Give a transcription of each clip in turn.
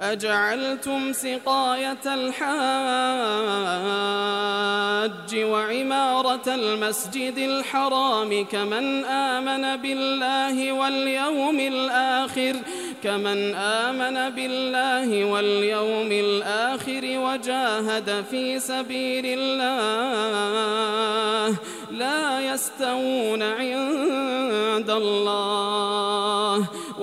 أجعلتم سقاية الحاج وعمارة المسجد الحرام كمن آمن بالله واليوم الآخر كمن آمن بالله واليوم الآخر وجاهد في سبيل الله لا يستوون عند الله.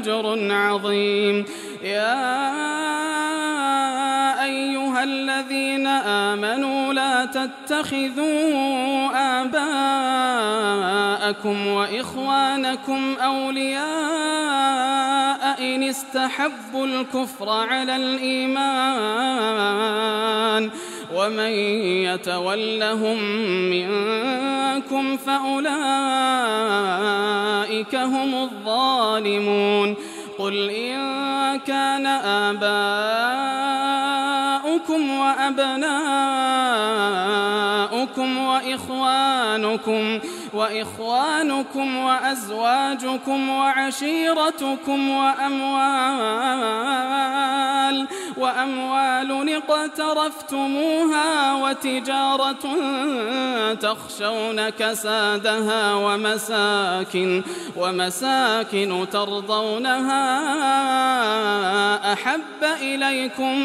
أجر عظيم. يا أيها الذين آمنوا لا تتخذوا آباءكم وإخوانكم أولياء إن استحبوا الكفر على الإيمان. ومن يتولهم منكم فأولئك هم الظالمون قل إن كان آباؤكم وأبناؤكم وإخوانكم وإخوانكم وأزواجكم وعشيرتكم وأموال وأموال اقترفتموها وتجارة تخشون كسادها ومساكن ومساكن ترضونها أحب إليكم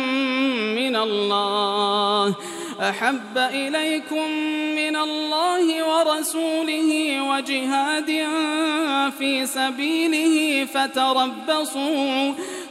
من الله أحب إليكم من الله ورسوله وجهاد في سبيله فتربصوا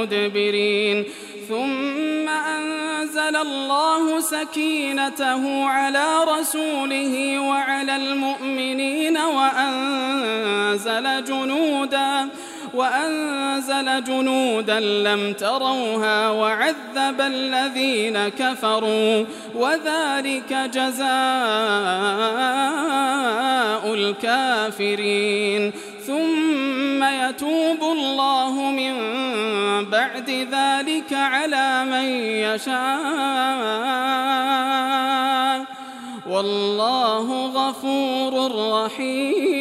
مدبرين ثم أنزل الله سكينته على رسوله وعلى المؤمنين وأنزل جنوداً وأنزل جنودا لم تروها وعذب الذين كفروا. وذلك جزاء الكافرين. ثم يتوب الله من بعد ذلك على من يشاء. والله غفور رحيم.